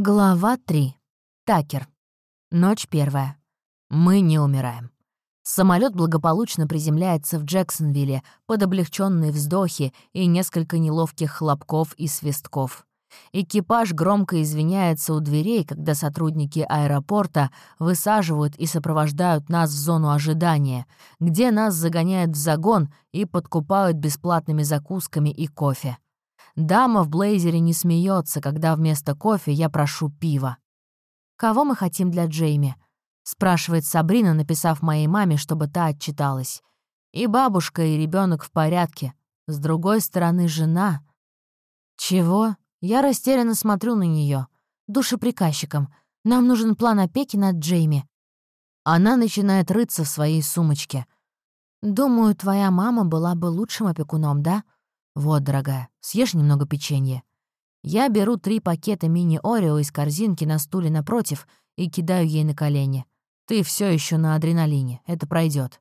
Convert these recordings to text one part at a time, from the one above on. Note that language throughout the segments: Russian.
Глава 3. Такер. Ночь первая. Мы не умираем. Самолет благополучно приземляется в Джексонвилле под облегченные вздохи и несколько неловких хлопков и свистков. Экипаж громко извиняется у дверей, когда сотрудники аэропорта высаживают и сопровождают нас в зону ожидания, где нас загоняют в загон и подкупают бесплатными закусками и кофе. Дама в блейзере не смеется, когда вместо кофе я прошу пива. «Кого мы хотим для Джейми?» — спрашивает Сабрина, написав моей маме, чтобы та отчиталась. «И бабушка, и ребенок в порядке. С другой стороны, жена...» «Чего?» Я растерянно смотрю на нее. Душеприказчиком. Нам нужен план опеки над Джейми. Она начинает рыться в своей сумочке. «Думаю, твоя мама была бы лучшим опекуном, да?» «Вот, дорогая, съешь немного печенья». Я беру три пакета мини-орео из корзинки на стуле напротив и кидаю ей на колени. «Ты все еще на адреналине, это пройдет.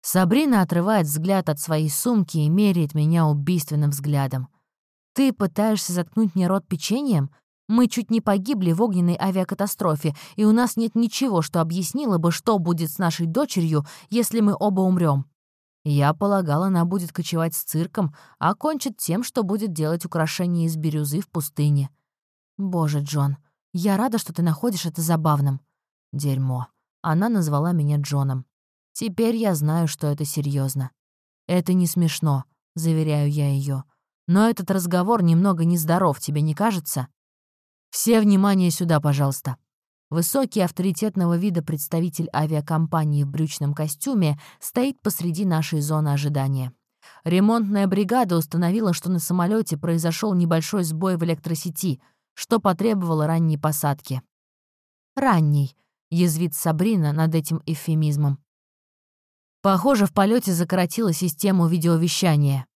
Сабрина отрывает взгляд от своей сумки и меряет меня убийственным взглядом. «Ты пытаешься заткнуть мне рот печеньем? Мы чуть не погибли в огненной авиакатастрофе, и у нас нет ничего, что объяснило бы, что будет с нашей дочерью, если мы оба умрем. Я полагала, она будет кочевать с цирком, а кончит тем, что будет делать украшения из бирюзы в пустыне. Боже, Джон, я рада, что ты находишь это забавным. Дерьмо. Она назвала меня Джоном. Теперь я знаю, что это серьезно. Это не смешно, заверяю я ее. Но этот разговор немного нездоров, тебе не кажется? Все внимание сюда, пожалуйста. Высокий авторитетного вида представитель авиакомпании в брючном костюме стоит посреди нашей зоны ожидания. Ремонтная бригада установила, что на самолете произошел небольшой сбой в электросети, что потребовало ранней посадки. «Ранний», — язвит Сабрина над этим эвфемизмом. Похоже, в полете закоротила систему видеовещания.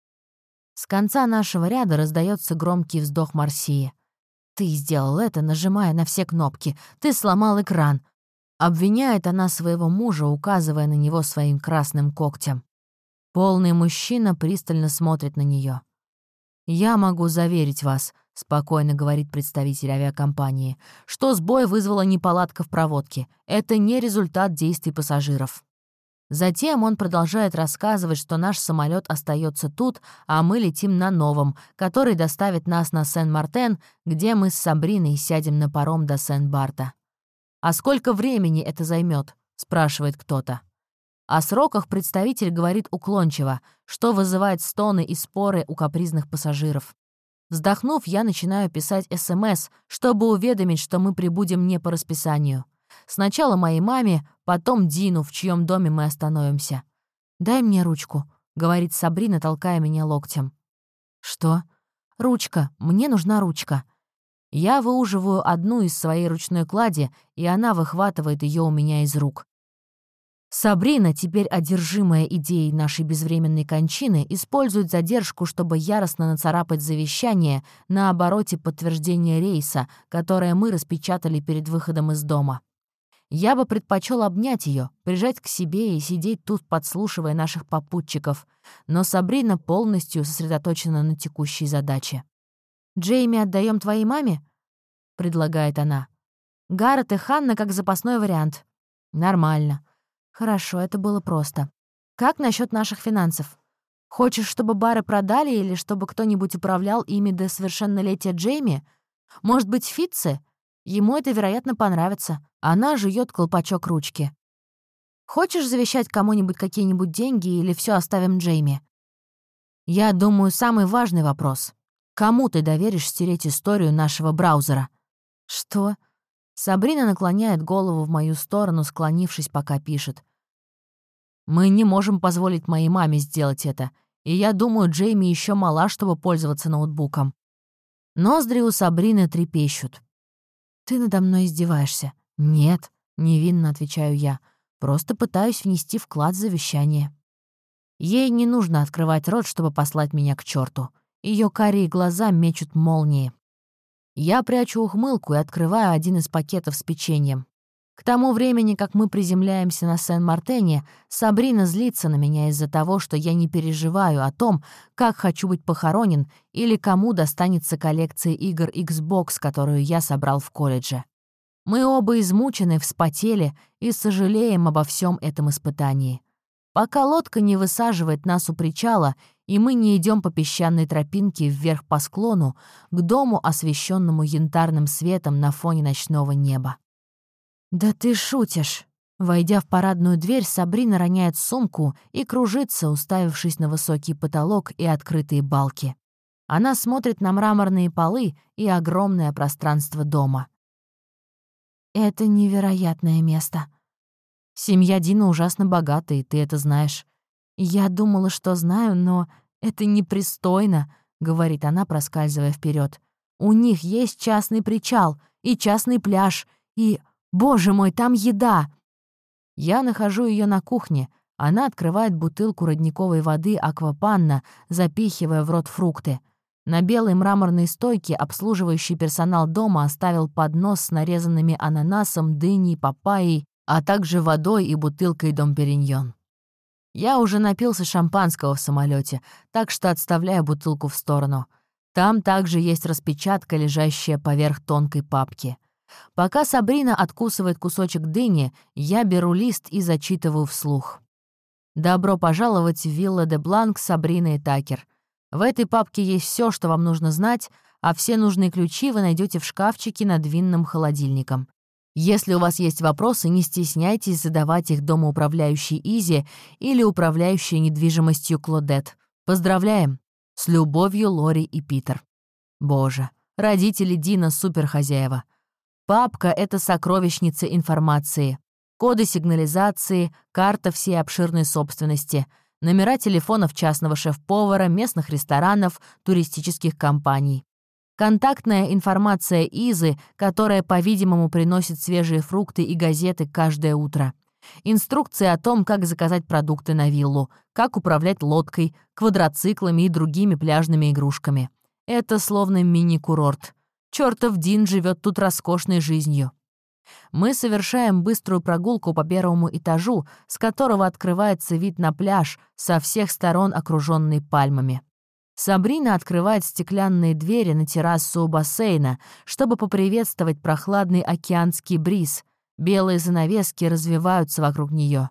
С конца нашего ряда раздается громкий вздох Марсии. «Ты сделал это, нажимая на все кнопки. Ты сломал экран». Обвиняет она своего мужа, указывая на него своим красным когтем. Полный мужчина пристально смотрит на нее. «Я могу заверить вас», — спокойно говорит представитель авиакомпании, «что сбой вызвала неполадка в проводке. Это не результат действий пассажиров». Затем он продолжает рассказывать, что наш самолет остается тут, а мы летим на новом, который доставит нас на Сен-Мартен, где мы с Сабриной сядем на паром до Сен-Барта. «А сколько времени это займет? спрашивает кто-то. О сроках представитель говорит уклончиво, что вызывает стоны и споры у капризных пассажиров. Вздохнув, я начинаю писать СМС, чтобы уведомить, что мы прибудем не по расписанию. Сначала моей маме, потом Дину, в чьем доме мы остановимся. «Дай мне ручку», — говорит Сабрина, толкая меня локтем. «Что?» «Ручка. Мне нужна ручка». Я выуживаю одну из своей ручной клади, и она выхватывает ее у меня из рук. Сабрина, теперь одержимая идеей нашей безвременной кончины, использует задержку, чтобы яростно нацарапать завещание на обороте подтверждения рейса, которое мы распечатали перед выходом из дома. Я бы предпочел обнять ее, прижать к себе и сидеть тут, подслушивая наших попутчиков, но Сабрина полностью сосредоточена на текущей задаче. «Джейми отдаем твоей маме?» — предлагает она. «Гаррет и Ханна как запасной вариант». «Нормально. Хорошо, это было просто. Как насчет наших финансов? Хочешь, чтобы бары продали или чтобы кто-нибудь управлял ими до совершеннолетия Джейми? Может быть, Фитцы? Ему это, вероятно, понравится. Она жует колпачок ручки. «Хочешь завещать кому-нибудь какие-нибудь деньги или все оставим Джейми?» «Я думаю, самый важный вопрос. Кому ты доверишь стереть историю нашего браузера?» «Что?» Сабрина наклоняет голову в мою сторону, склонившись, пока пишет. «Мы не можем позволить моей маме сделать это, и я думаю, Джейми еще мала, чтобы пользоваться ноутбуком». Ноздри у Сабрины трепещут. «Ты надо мной издеваешься». «Нет», — невинно отвечаю я, «просто пытаюсь внести вклад в завещание». Ей не нужно открывать рот, чтобы послать меня к черту. Ее карие глаза мечут молнии. Я прячу ухмылку и открываю один из пакетов с печеньем. К тому времени, как мы приземляемся на Сен-Мартене, Сабрина злится на меня из-за того, что я не переживаю о том, как хочу быть похоронен или кому достанется коллекция игр Xbox, которую я собрал в колледже. Мы оба измучены, вспотели и сожалеем обо всем этом испытании. Пока лодка не высаживает нас у причала, и мы не идем по песчаной тропинке вверх по склону к дому, освещенному янтарным светом на фоне ночного неба. «Да ты шутишь!» Войдя в парадную дверь, Сабрина роняет сумку и кружится, уставившись на высокий потолок и открытые балки. Она смотрит на мраморные полы и огромное пространство дома. «Это невероятное место. Семья Дина ужасно богатая, ты это знаешь. Я думала, что знаю, но это непристойно», — говорит она, проскальзывая вперед. «У них есть частный причал и частный пляж, и Боже мой, там еда!» Я нахожу ее на кухне. Она открывает бутылку родниковой воды «Аквапанна», запихивая в рот фрукты. На белой мраморной стойке обслуживающий персонал дома оставил поднос с нарезанными ананасом, дыней, папайей, а также водой и бутылкой домпериньон. Я уже напился шампанского в самолете, так что отставляю бутылку в сторону. Там также есть распечатка, лежащая поверх тонкой папки. Пока Сабрина откусывает кусочек дыни, я беру лист и зачитываю вслух. «Добро пожаловать в Вилла де Бланк Сабрина и Такер. В этой папке есть все, что вам нужно знать, а все нужные ключи вы найдете в шкафчике над винным холодильником. Если у вас есть вопросы, не стесняйтесь задавать их домоуправляющей Изи или управляющей недвижимостью Клодет. Поздравляем! С любовью, Лори и Питер. Боже, родители Дина — суперхозяева. Папка — это сокровищница информации. Коды сигнализации, карта всей обширной собственности, номера телефонов частного шеф-повара, местных ресторанов, туристических компаний. Контактная информация Изы, которая, по-видимому, приносит свежие фрукты и газеты каждое утро. Инструкции о том, как заказать продукты на виллу, как управлять лодкой, квадроциклами и другими пляжными игрушками. Это словно мини-курорт. Чёртов Дин живет тут роскошной жизнью. Мы совершаем быструю прогулку по первому этажу, с которого открывается вид на пляж, со всех сторон окруженный пальмами. Сабрина открывает стеклянные двери на террасу у бассейна, чтобы поприветствовать прохладный океанский бриз. Белые занавески развиваются вокруг нее.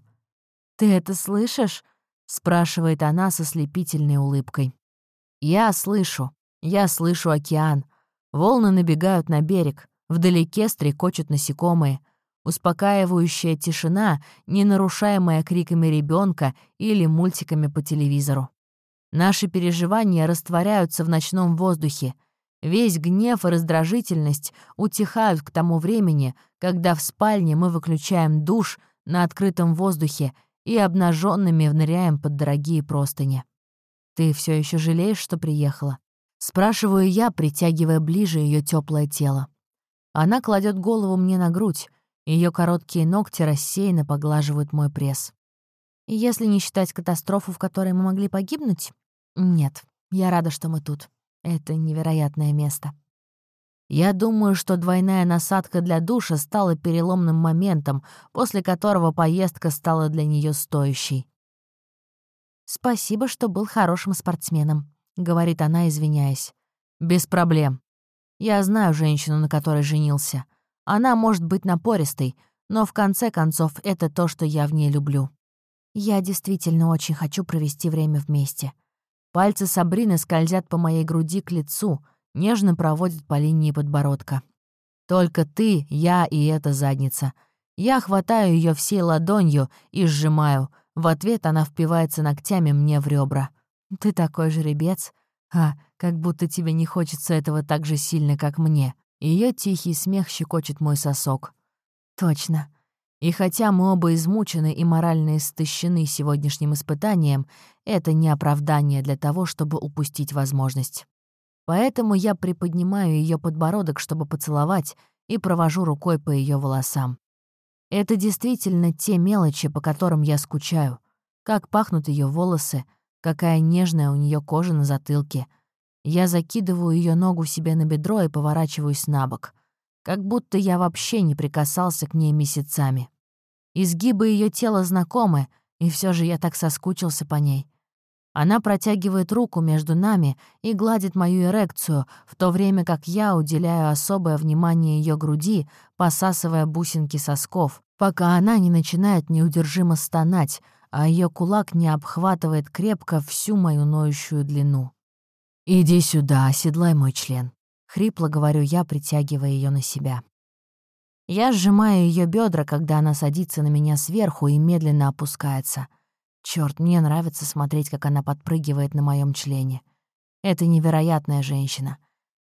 «Ты это слышишь?» — спрашивает она со слепительной улыбкой. «Я слышу. Я слышу океан. Волны набегают на берег, вдалеке стрекочут насекомые. Успокаивающая тишина, не нарушаемая криками ребенка или мультиками по телевизору. Наши переживания растворяются в ночном воздухе. Весь гнев и раздражительность утихают к тому времени, когда в спальне мы выключаем душ на открытом воздухе и обнаженными вныряем под дорогие простыни. Ты все еще жалеешь, что приехала? Спрашиваю я, притягивая ближе ее теплое тело. Она кладет голову мне на грудь, ее короткие ногти рассеянно поглаживают мой пресс. если не считать катастрофу, в которой мы могли погибнуть, нет, я рада, что мы тут. Это невероятное место. Я думаю, что двойная насадка для душа стала переломным моментом, после которого поездка стала для нее стоящей. Спасибо, что был хорошим спортсменом. — говорит она, извиняясь. «Без проблем. Я знаю женщину, на которой женился. Она может быть напористой, но в конце концов это то, что я в ней люблю. Я действительно очень хочу провести время вместе. Пальцы Сабрины скользят по моей груди к лицу, нежно проводят по линии подбородка. Только ты, я и эта задница. Я хватаю ее всей ладонью и сжимаю. В ответ она впивается ногтями мне в ребра. Ты такой жеребец. А, как будто тебе не хочется этого так же сильно, как мне. Ее тихий смех щекочет мой сосок. Точно. И хотя мы оба измучены и морально истощены сегодняшним испытанием, это не оправдание для того, чтобы упустить возможность. Поэтому я приподнимаю ее подбородок, чтобы поцеловать, и провожу рукой по ее волосам. Это действительно те мелочи, по которым я скучаю. Как пахнут ее волосы, Какая нежная у нее кожа на затылке. Я закидываю ее ногу себе на бедро и поворачиваюсь на бок. как будто я вообще не прикасался к ней месяцами. Изгибы ее тела знакомы, и все же я так соскучился по ней. Она протягивает руку между нами и гладит мою эрекцию, в то время как я уделяю особое внимание ее груди, посасывая бусинки сосков, пока она не начинает неудержимо стонать, а ее кулак не обхватывает крепко всю мою ноющую длину. «Иди сюда, оседлай мой член», — хрипло говорю я, притягивая ее на себя. Я сжимаю ее бедра, когда она садится на меня сверху и медленно опускается — Черт, мне нравится смотреть, как она подпрыгивает на моем члене. Это невероятная женщина.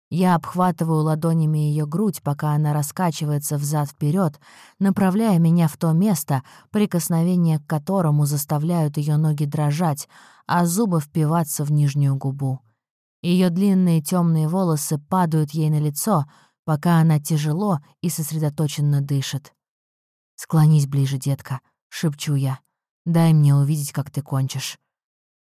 Я обхватываю ладонями ее грудь, пока она раскачивается взад вперед, направляя меня в то место, прикосновения к которому заставляют ее ноги дрожать, а зубы впиваться в нижнюю губу. Ее длинные темные волосы падают ей на лицо, пока она тяжело и сосредоточенно дышит. «Склонись ближе, детка», — шепчу я. Дай мне увидеть, как ты кончишь».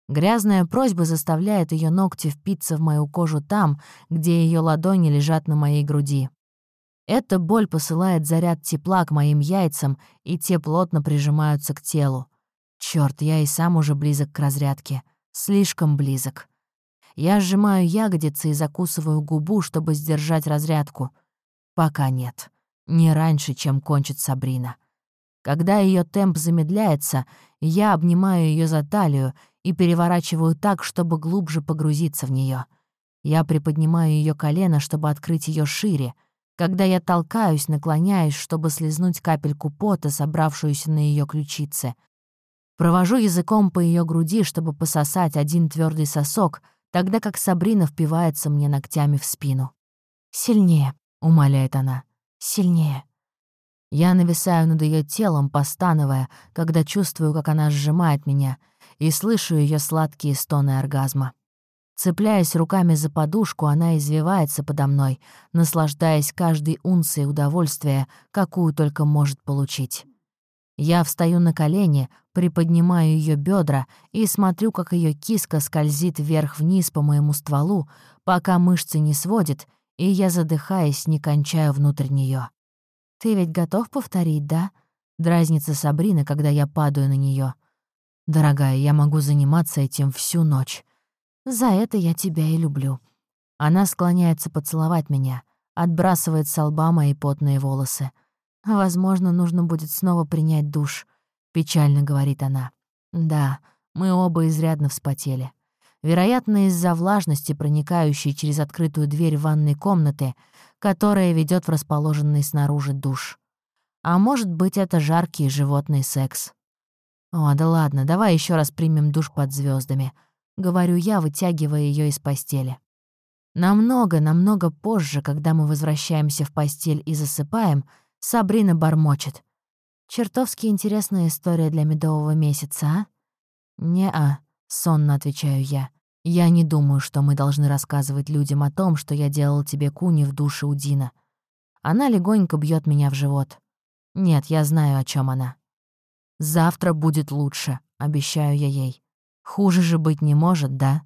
Грязная просьба заставляет ее ногти впиться в мою кожу там, где ее ладони лежат на моей груди. Эта боль посылает заряд тепла к моим яйцам, и те плотно прижимаются к телу. Черт, я и сам уже близок к разрядке. Слишком близок. Я сжимаю ягодицы и закусываю губу, чтобы сдержать разрядку. Пока нет. Не раньше, чем кончит Сабрина. Когда ее темп замедляется, я обнимаю ее за талию и переворачиваю так, чтобы глубже погрузиться в нее. Я приподнимаю ее колено, чтобы открыть ее шире. Когда я толкаюсь, наклоняюсь, чтобы слезнуть капельку пота, собравшуюся на ее ключице. Провожу языком по ее груди, чтобы пососать один твердый сосок, тогда как Сабрина впивается мне ногтями в спину. «Сильнее», — умоляет она, — «сильнее». Я нависаю над ее телом, постановая, когда чувствую, как она сжимает меня, и слышу ее сладкие стоны оргазма. Цепляясь руками за подушку, она извивается подо мной, наслаждаясь каждой унцией удовольствия, какую только может получить. Я встаю на колени, приподнимаю ее бедра и смотрю, как ее киска скользит вверх-вниз по моему стволу, пока мышцы не сводит, и я, задыхаясь, не кончаю внутрь нее. «Ты ведь готов повторить, да?» — дразнится Сабрина, когда я падаю на нее. «Дорогая, я могу заниматься этим всю ночь. За это я тебя и люблю». Она склоняется поцеловать меня, отбрасывает с лба мои потные волосы. «Возможно, нужно будет снова принять душ», — печально говорит она. «Да, мы оба изрядно вспотели. Вероятно, из-за влажности, проникающей через открытую дверь ванной комнаты, которая ведет в расположенный снаружи душ. А может быть, это жаркий животный секс. О, да ладно, давай еще раз примем душ под звездами, говорю я, вытягивая ее из постели. Намного, намного позже, когда мы возвращаемся в постель и засыпаем, Сабрина бормочет. «Чертовски интересная история для медового месяца, а?» «Не-а», — сонно отвечаю я. Я не думаю, что мы должны рассказывать людям о том, что я делал тебе куни в душе у Дина. Она легонько бьет меня в живот. Нет, я знаю, о чем она. Завтра будет лучше, обещаю я ей. Хуже же быть не может, да?